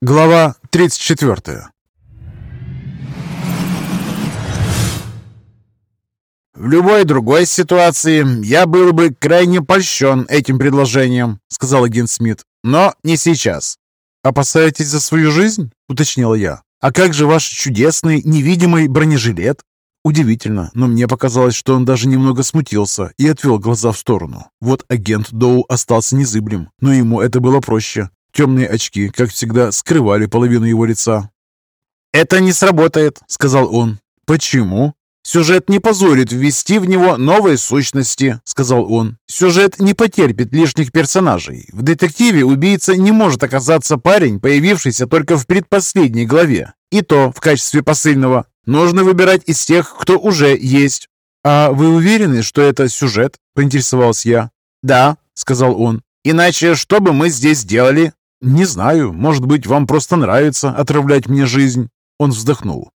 Глава 34 «В любой другой ситуации я был бы крайне польщен этим предложением», — сказал агент Смит. «Но не сейчас». «Опасаетесь за свою жизнь?» — уточнил я. «А как же ваш чудесный невидимый бронежилет?» Удивительно, но мне показалось, что он даже немного смутился и отвел глаза в сторону. Вот агент Доу остался незыблем, но ему это было проще. Темные очки, как всегда, скрывали половину его лица. «Это не сработает», — сказал он. «Почему?» «Сюжет не позорит ввести в него новые сущности», — сказал он. «Сюжет не потерпит лишних персонажей. В детективе убийца не может оказаться парень, появившийся только в предпоследней главе. И то в качестве посыльного. Нужно выбирать из тех, кто уже есть». «А вы уверены, что это сюжет?» — поинтересовался я. «Да», — сказал он. «Иначе что бы мы здесь делали?» «Не знаю. Может быть, вам просто нравится отравлять мне жизнь?» Он вздохнул.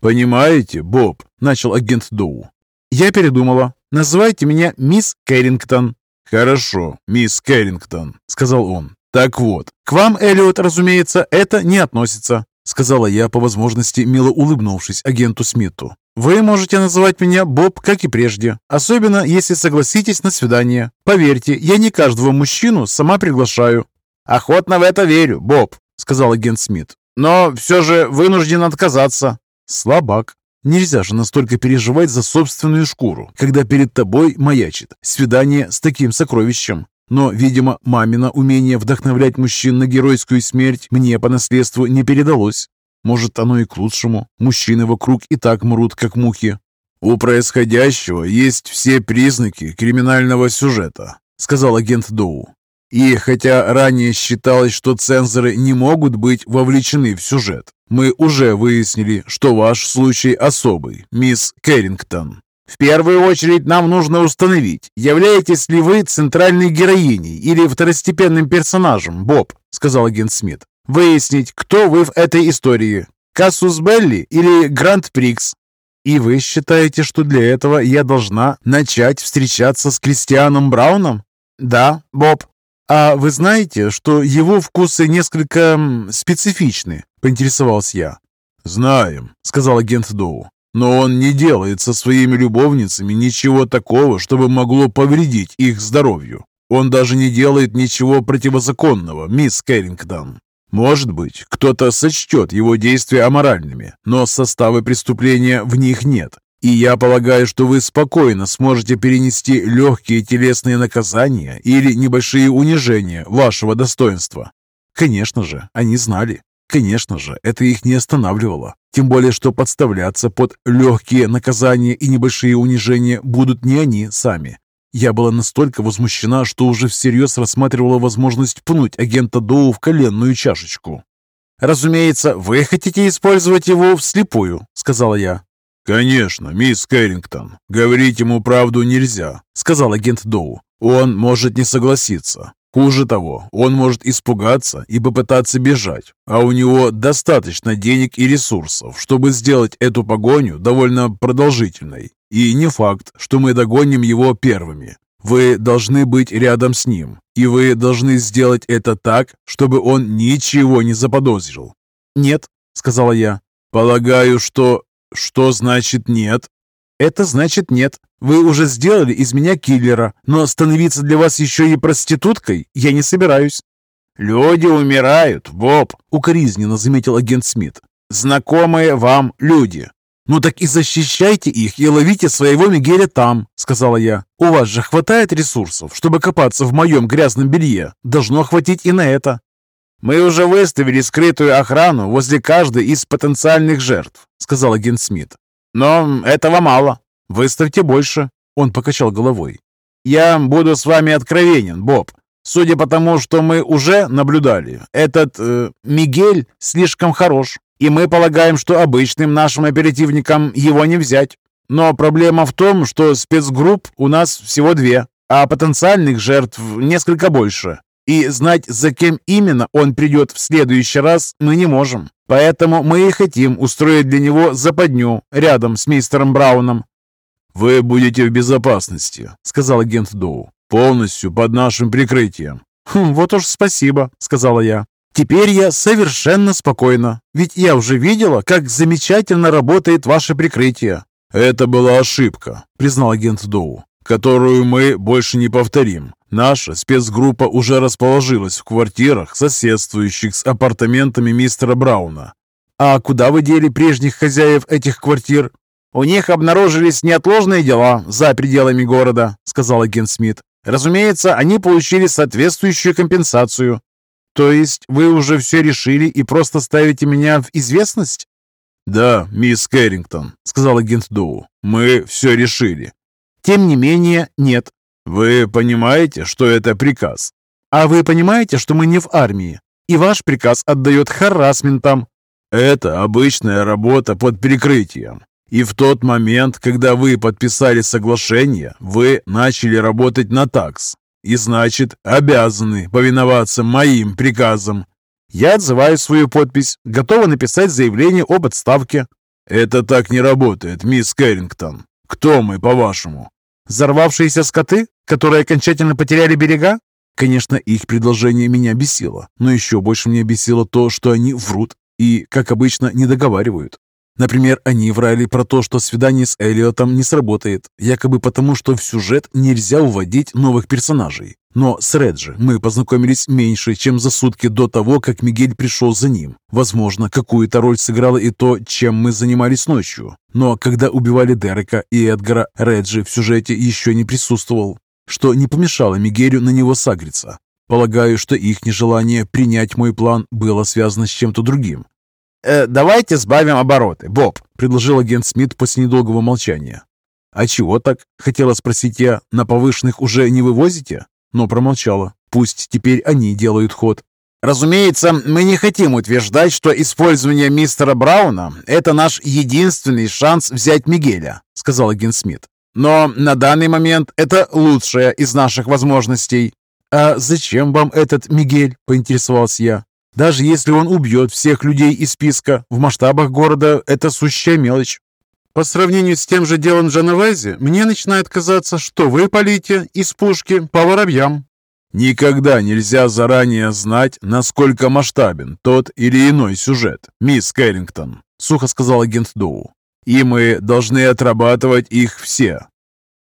«Понимаете, Боб», — начал агент Доу. «Я передумала. Называйте меня мисс Кэррингтон». «Хорошо, мисс Кэррингтон», — сказал он. «Так вот, к вам, Эллиот, разумеется, это не относится», — сказала я, по возможности, мило улыбнувшись агенту Смиту. «Вы можете называть меня Боб, как и прежде, особенно если согласитесь на свидание. Поверьте, я не каждого мужчину сама приглашаю». «Охотно в это верю, Боб», — сказал агент Смит. «Но все же вынужден отказаться». Слабак. Нельзя же настолько переживать за собственную шкуру, когда перед тобой маячит свидание с таким сокровищем. Но, видимо, мамино умение вдохновлять мужчин на геройскую смерть мне по наследству не передалось. Может, оно и к лучшему. Мужчины вокруг и так мрут, как мухи. «У происходящего есть все признаки криминального сюжета», — сказал агент Доу. И хотя ранее считалось, что цензоры не могут быть вовлечены в сюжет, мы уже выяснили, что ваш случай особый, мисс Кэррингтон. В первую очередь нам нужно установить, являетесь ли вы центральной героиней или второстепенным персонажем, Боб, сказал агент Смит. Выяснить, кто вы в этой истории, Кассус Белли или Гранд Прикс. И вы считаете, что для этого я должна начать встречаться с Кристианом Брауном? Да, Боб, «А вы знаете, что его вкусы несколько специфичны?» – поинтересовался я. «Знаем», – сказал агент Доу. «Но он не делает со своими любовницами ничего такого, чтобы могло повредить их здоровью. Он даже не делает ничего противозаконного, мисс Кэррингтон. Может быть, кто-то сочтет его действия аморальными, но состава преступления в них нет. И я полагаю, что вы спокойно сможете перенести легкие телесные наказания или небольшие унижения вашего достоинства. Конечно же, они знали. Конечно же, это их не останавливало. Тем более, что подставляться под легкие наказания и небольшие унижения будут не они сами. Я была настолько возмущена, что уже всерьез рассматривала возможность пнуть агента Доу в коленную чашечку. «Разумеется, вы хотите использовать его вслепую», — сказала я. «Конечно, мисс Кэррингтон, говорить ему правду нельзя», — сказал агент Доу. «Он может не согласиться. Хуже того, он может испугаться и попытаться бежать, а у него достаточно денег и ресурсов, чтобы сделать эту погоню довольно продолжительной. И не факт, что мы догоним его первыми. Вы должны быть рядом с ним, и вы должны сделать это так, чтобы он ничего не заподозрил». «Нет», — сказала я. «Полагаю, что «Что значит нет?» «Это значит нет. Вы уже сделали из меня киллера, но становиться для вас еще и проституткой я не собираюсь». «Люди умирают, Боб», — укоризненно заметил агент Смит. «Знакомые вам люди». «Ну так и защищайте их и ловите своего Мигеля там», — сказала я. «У вас же хватает ресурсов, чтобы копаться в моем грязном белье. Должно хватить и на это». «Мы уже выставили скрытую охрану возле каждой из потенциальных жертв», — сказал агент Смит. «Но этого мало. Выставьте больше». Он покачал головой. «Я буду с вами откровенен, Боб. Судя по тому, что мы уже наблюдали, этот э, Мигель слишком хорош, и мы полагаем, что обычным нашим оперативникам его не взять. Но проблема в том, что спецгрупп у нас всего две, а потенциальных жертв несколько больше. И знать, за кем именно он придет в следующий раз, мы не можем. Поэтому мы и хотим устроить для него западню рядом с мистером Брауном». «Вы будете в безопасности», — сказал агент Доу. «Полностью под нашим прикрытием». «Хм, «Вот уж спасибо», — сказала я. Теперь я совершенно спокойна, ведь я уже видела, как замечательно работает ваше прикрытие. Это была ошибка, признал агент Доу, которую мы больше не повторим. Наша спецгруппа уже расположилась в квартирах, соседствующих с апартаментами мистера Брауна. А куда вы дели прежних хозяев этих квартир? У них обнаружились неотложные дела за пределами города, сказал агент Смит. Разумеется, они получили соответствующую компенсацию. То есть вы уже все решили и просто ставите меня в известность? Да, мисс Кэррингтон, сказал агент Доу. Мы все решили. Тем не менее, нет. Вы понимаете, что это приказ? А вы понимаете, что мы не в армии? И ваш приказ отдает харасментам. Это обычная работа под прикрытием. И в тот момент, когда вы подписали соглашение, вы начали работать на ТАКС и значит обязаны повиноваться моим приказам. Я отзываю свою подпись, готова написать заявление об отставке. Это так не работает, мисс Кэррингтон. Кто мы, по-вашему? Взорвавшиеся скоты, которые окончательно потеряли берега? Конечно, их предложение меня бесило, но еще больше меня бесило то, что они врут и, как обычно, не договаривают. Например, они врали про то, что свидание с Элliотом не сработает, якобы потому, что в сюжет нельзя уводить новых персонажей. Но с Реджи мы познакомились меньше, чем за сутки до того, как Мигель пришел за ним. Возможно, какую-то роль сыграло и то, чем мы занимались ночью. Но когда убивали Дерека и Эдгара, Реджи в сюжете еще не присутствовал, что не помешало Мигелю на него сагриться. Полагаю, что их нежелание принять мой план было связано с чем-то другим. «Э, «Давайте сбавим обороты, Боб», — предложил агент Смит после недолгого молчания. «А чего так?» — хотела спросить я. «На повышенных уже не вывозите?» Но промолчала. «Пусть теперь они делают ход». «Разумеется, мы не хотим утверждать, что использование мистера Брауна — это наш единственный шанс взять Мигеля», — сказал агент Смит. «Но на данный момент это лучшая из наших возможностей». «А зачем вам этот Мигель?» — поинтересовался я. Даже если он убьет всех людей из списка, в масштабах города это сущая мелочь. По сравнению с тем же делом Джановезе, мне начинает казаться, что вы полите из пушки по воробьям. Никогда нельзя заранее знать, насколько масштабен тот или иной сюжет, мисс Кэррингтон, сухо сказал агент Доу. И мы должны отрабатывать их все.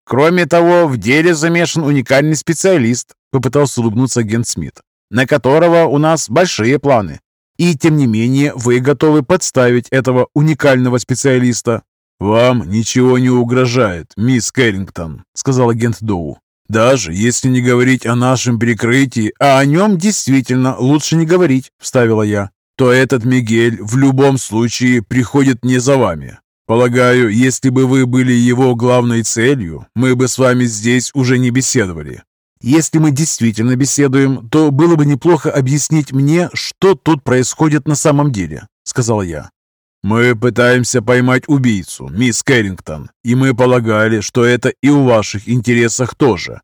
Кроме того, в деле замешан уникальный специалист, попытался улыбнуться агент Смит на которого у нас большие планы. И тем не менее вы готовы подставить этого уникального специалиста. «Вам ничего не угрожает, мисс Кэррингтон», — сказал агент Доу. «Даже если не говорить о нашем прикрытии, а о нем действительно лучше не говорить», — вставила я, «то этот Мигель в любом случае приходит не за вами. Полагаю, если бы вы были его главной целью, мы бы с вами здесь уже не беседовали. Если мы действительно беседуем, то было бы неплохо объяснить мне, что тут происходит на самом деле», — сказал я. «Мы пытаемся поймать убийцу, мисс Кэррингтон, и мы полагали, что это и в ваших интересах тоже».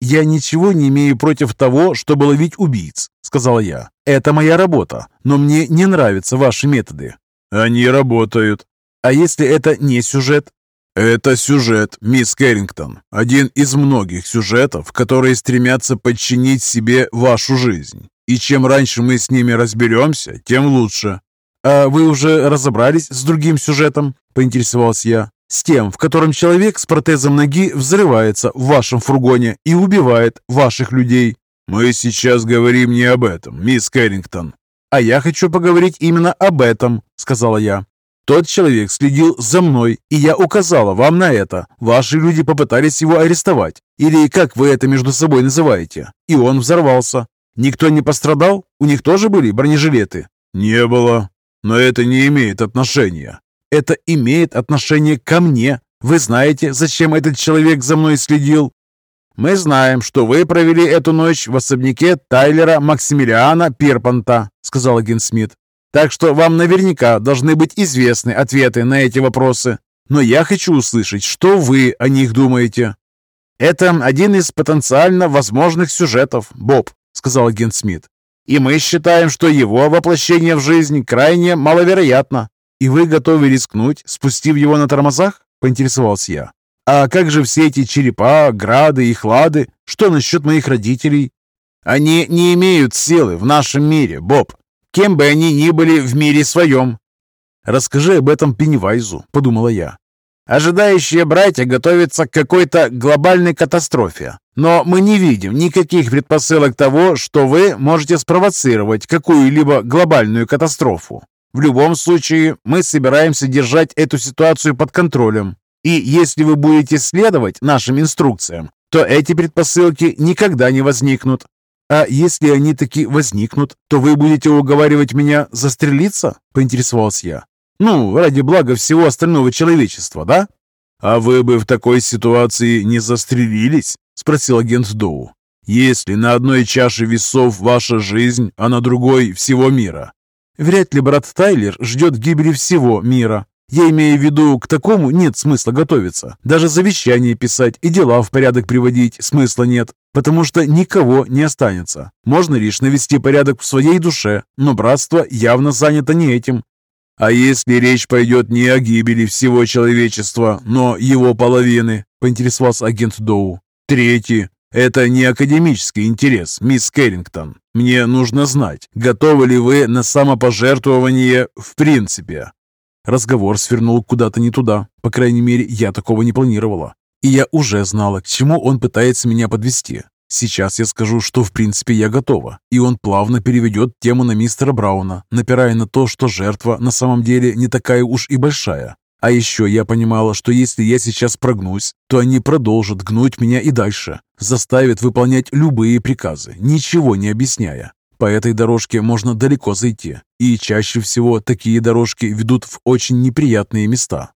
«Я ничего не имею против того, чтобы ловить убийц», — сказала я. «Это моя работа, но мне не нравятся ваши методы». «Они работают». «А если это не сюжет?» «Это сюжет, мисс Кэррингтон. Один из многих сюжетов, которые стремятся подчинить себе вашу жизнь. И чем раньше мы с ними разберемся, тем лучше». «А вы уже разобрались с другим сюжетом?» – поинтересовался я. «С тем, в котором человек с протезом ноги взрывается в вашем фургоне и убивает ваших людей». «Мы сейчас говорим не об этом, мисс Кэррингтон». «А я хочу поговорить именно об этом», – сказала я. Тот человек следил за мной, и я указала вам на это. Ваши люди попытались его арестовать, или как вы это между собой называете, и он взорвался. Никто не пострадал? У них тоже были бронежилеты? Не было. Но это не имеет отношения. Это имеет отношение ко мне. Вы знаете, зачем этот человек за мной следил? Мы знаем, что вы провели эту ночь в особняке Тайлера Максимилиана Пирпанта, сказал агент Смит. Так что вам наверняка должны быть известны ответы на эти вопросы. Но я хочу услышать, что вы о них думаете. Это один из потенциально возможных сюжетов, Боб, сказал агент Смит. И мы считаем, что его воплощение в жизнь крайне маловероятно. И вы готовы рискнуть, спустив его на тормозах? Поинтересовался я. А как же все эти черепа, грады и хлады? Что насчет моих родителей? Они не имеют силы в нашем мире, Боб. кем бы они ни были в мире своем. «Расскажи об этом Пеннивайзу», — подумала я. Ожидающие братья готовятся к какой-то глобальной катастрофе. Но мы не видим никаких предпосылок того, что вы можете спровоцировать какую-либо глобальную катастрофу. В любом случае, мы собираемся держать эту ситуацию под контролем. И если вы будете следовать нашим инструкциям, то эти предпосылки никогда не возникнут. А если они таки возникнут, то вы будете уговаривать меня застрелиться? Поинтересовался я. Ну, ради блага всего остального человечества, да? А вы бы в такой ситуации не застрелились? Спросил агент Доу. Если на одной чаше весов ваша жизнь, а на другой всего мира. Вряд ли брат Тайлер ждет гибели всего мира. Я имею в виду, к такому нет смысла готовиться. Даже завещание писать и дела в порядок приводить смысла нет, потому что никого не останется. Можно лишь навести порядок в своей душе, но братство явно занято не этим. «А если речь пойдет не о гибели всего человечества, но его половины?» – поинтересовался агент Доу. «Третий. Это не академический интерес, мисс Керрингтон. Мне нужно знать, готовы ли вы на самопожертвование в принципе?» Разговор свернул куда-то не туда. По крайней мере, я такого не планировала. И я уже знала, к чему он пытается меня подвести. Сейчас я скажу, что в принципе я готова, и он плавно переведет тему на мистера Брауна, напирая на то, что жертва на самом деле не такая уж и большая. А еще я понимала, что если я сейчас прогнусь, то они продолжат гнуть меня и дальше, заставят выполнять любые приказы, ничего не объясняя. По этой дорожке можно далеко зайти, и чаще всего такие дорожки ведут в очень неприятные места.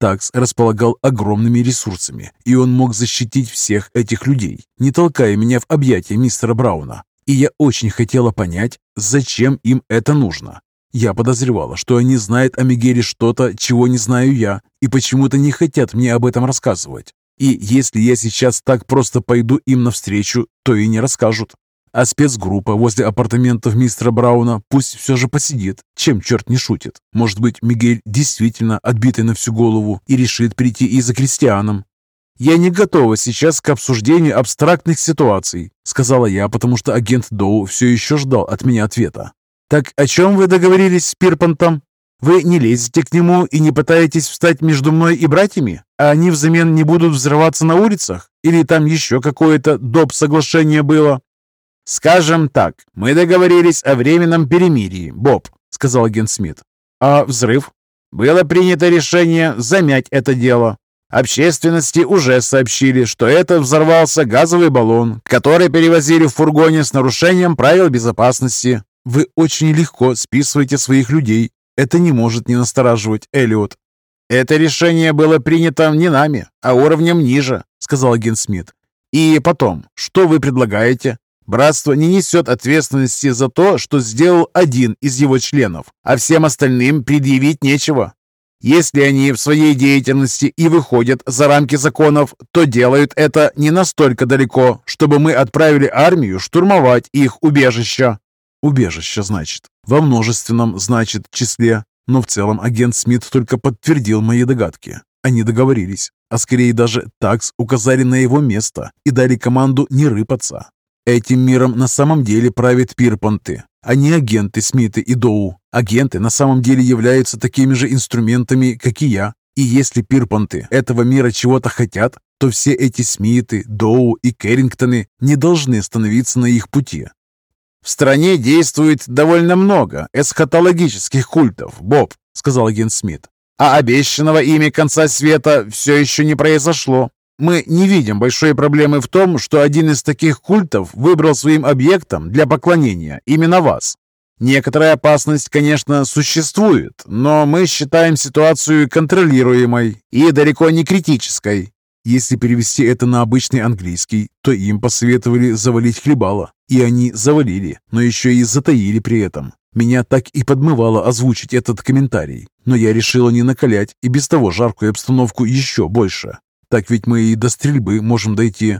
Такс располагал огромными ресурсами, и он мог защитить всех этих людей, не толкая меня в объятия мистера Брауна. И я очень хотела понять, зачем им это нужно. Я подозревала, что они знают о Мигере что-то, чего не знаю я, и почему-то не хотят мне об этом рассказывать. И если я сейчас так просто пойду им навстречу, то и не расскажут. А спецгруппа возле апартаментов мистера Брауна пусть все же посидит, чем черт не шутит. Может быть, Мигель действительно отбитый на всю голову и решит прийти и за крестьяном. «Я не готова сейчас к обсуждению абстрактных ситуаций», сказала я, потому что агент Доу все еще ждал от меня ответа. «Так о чем вы договорились с Пирпантом? Вы не лезете к нему и не пытаетесь встать между мной и братьями, а они взамен не будут взрываться на улицах? Или там еще какое-то доп. соглашение было?» «Скажем так, мы договорились о временном перемирии, Боб», — сказал агент Смит. «А взрыв?» «Было принято решение замять это дело. Общественности уже сообщили, что это взорвался газовый баллон, который перевозили в фургоне с нарушением правил безопасности. Вы очень легко списываете своих людей. Это не может не настораживать, Эллиот. Это решение было принято не нами, а уровнем ниже, сказал агент Смит. И потом, что вы предлагаете? Братство не несет ответственности за то, что сделал один из его членов, а всем остальным предъявить нечего. Если они в своей деятельности и выходят за рамки законов, то делают это не настолько далеко, чтобы мы отправили армию штурмовать их убежища. Убежище, значит. Во множественном, значит, числе. Но в целом агент Смит только подтвердил мои догадки. Они договорились, а скорее даже такс указали на его место и дали команду не рыпаться. Этим миром на самом деле правят пирпанты, а не агенты Смиты и Доу. Агенты на самом деле являются такими же инструментами, как и я. И если пирпанты этого мира чего-то хотят, то все эти Смиты, Доу и Керрингтоны не должны становиться на их пути. «В стране действует довольно много эсхатологических культов, Боб», — сказал агент Смит. «А обещанного ими конца света все еще не произошло. Мы не видим большой проблемы в том, что один из таких культов выбрал своим объектом для поклонения именно вас. Некоторая опасность, конечно, существует, но мы считаем ситуацию контролируемой и далеко не критической. Если перевести это на обычный английский, то им посоветовали завалить хлебало. И они завалили, но еще и затаили при этом. Меня так и подмывало озвучить этот комментарий, но я решила не накалять и без того жаркую обстановку еще больше. Так ведь мы и до стрельбы можем дойти.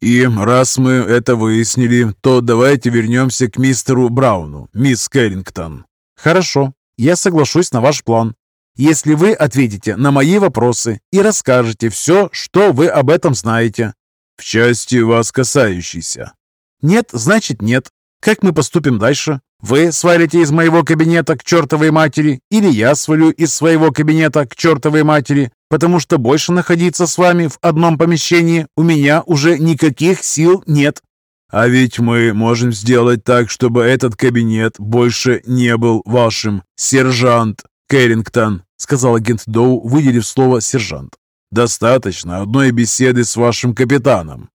И раз мы это выяснили, то давайте вернемся к мистеру Брауну, мисс Кэррингтон. Хорошо, я соглашусь на ваш план. Если вы ответите на мои вопросы и расскажете все, что вы об этом знаете. В части вас касающейся. Нет, значит нет. Как мы поступим дальше? Вы свалите из моего кабинета к чертовой матери, или я свалю из своего кабинета к чертовой матери, потому что больше находиться с вами в одном помещении у меня уже никаких сил нет. А ведь мы можем сделать так, чтобы этот кабинет больше не был вашим, сержант Кэррингтон, сказал агент Доу, выделив слово «сержант». Достаточно одной беседы с вашим капитаном.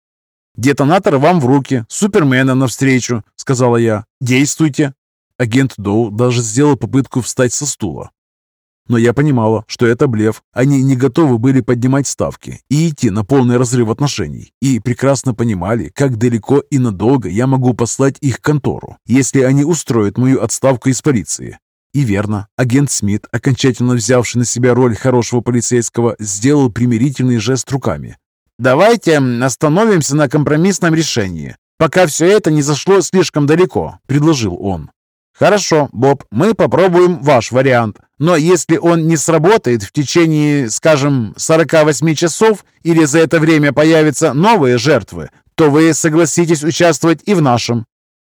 «Детонатор вам в руки, Супермена навстречу», — сказала я. «Действуйте». Агент Доу даже сделал попытку встать со стула. Но я понимала, что это блеф. Они не готовы были поднимать ставки и идти на полный разрыв отношений. И прекрасно понимали, как далеко и надолго я могу послать их контору, если они устроят мою отставку из полиции. И верно, агент Смит, окончательно взявший на себя роль хорошего полицейского, сделал примирительный жест руками. «Давайте остановимся на компромиссном решении, пока все это не зашло слишком далеко», — предложил он. «Хорошо, Боб, мы попробуем ваш вариант. Но если он не сработает в течение, скажем, 48 часов или за это время появятся новые жертвы, то вы согласитесь участвовать и в нашем».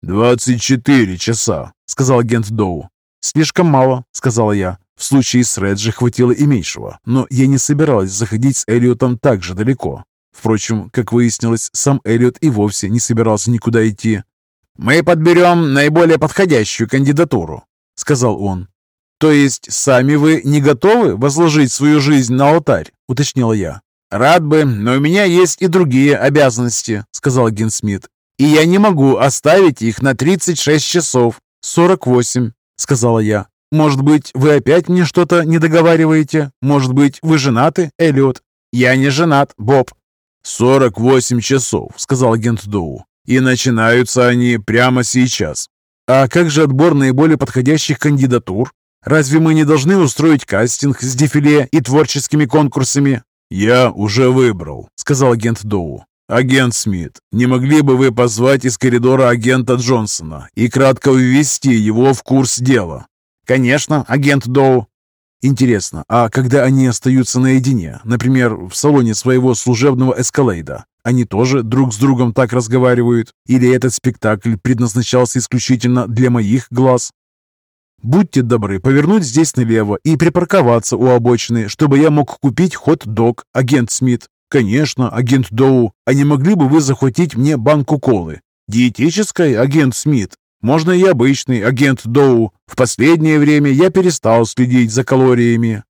«24 часа», — сказал агент Доу. «Слишком мало», — сказала я. В случае с Реджи хватило и меньшего, но я не собиралась заходить с Эллиотом так же далеко. Впрочем, как выяснилось, сам Эллиот и вовсе не собирался никуда идти. «Мы подберем наиболее подходящую кандидатуру», — сказал он. «То есть сами вы не готовы возложить свою жизнь на алтарь?» — уточнила я. «Рад бы, но у меня есть и другие обязанности», — сказал агент Смит. «И я не могу оставить их на 36 часов». «48», — сказала я. «Может быть, вы опять мне что-то не договариваете? Может быть, вы женаты, Эллиот?» «Я не женат, Боб». «48 часов», — сказал агент Доу. И начинаются они прямо сейчас. А как же отбор наиболее подходящих кандидатур? Разве мы не должны устроить кастинг с дефиле и творческими конкурсами? «Я уже выбрал», — сказал агент Доу. «Агент Смит, не могли бы вы позвать из коридора агента Джонсона и кратко ввести его в курс дела?» «Конечно, агент Доу». «Интересно, а когда они остаются наедине, например, в салоне своего служебного эскалейда, они тоже друг с другом так разговаривают? Или этот спектакль предназначался исключительно для моих глаз? Будьте добры повернуть здесь налево и припарковаться у обочины, чтобы я мог купить хот-дог, агент Смит. Конечно, агент Доу, а не могли бы вы захватить мне банку колы? Диетической, агент Смит? Можно и обычный, агент Доу. В последнее время я перестал следить за калориями.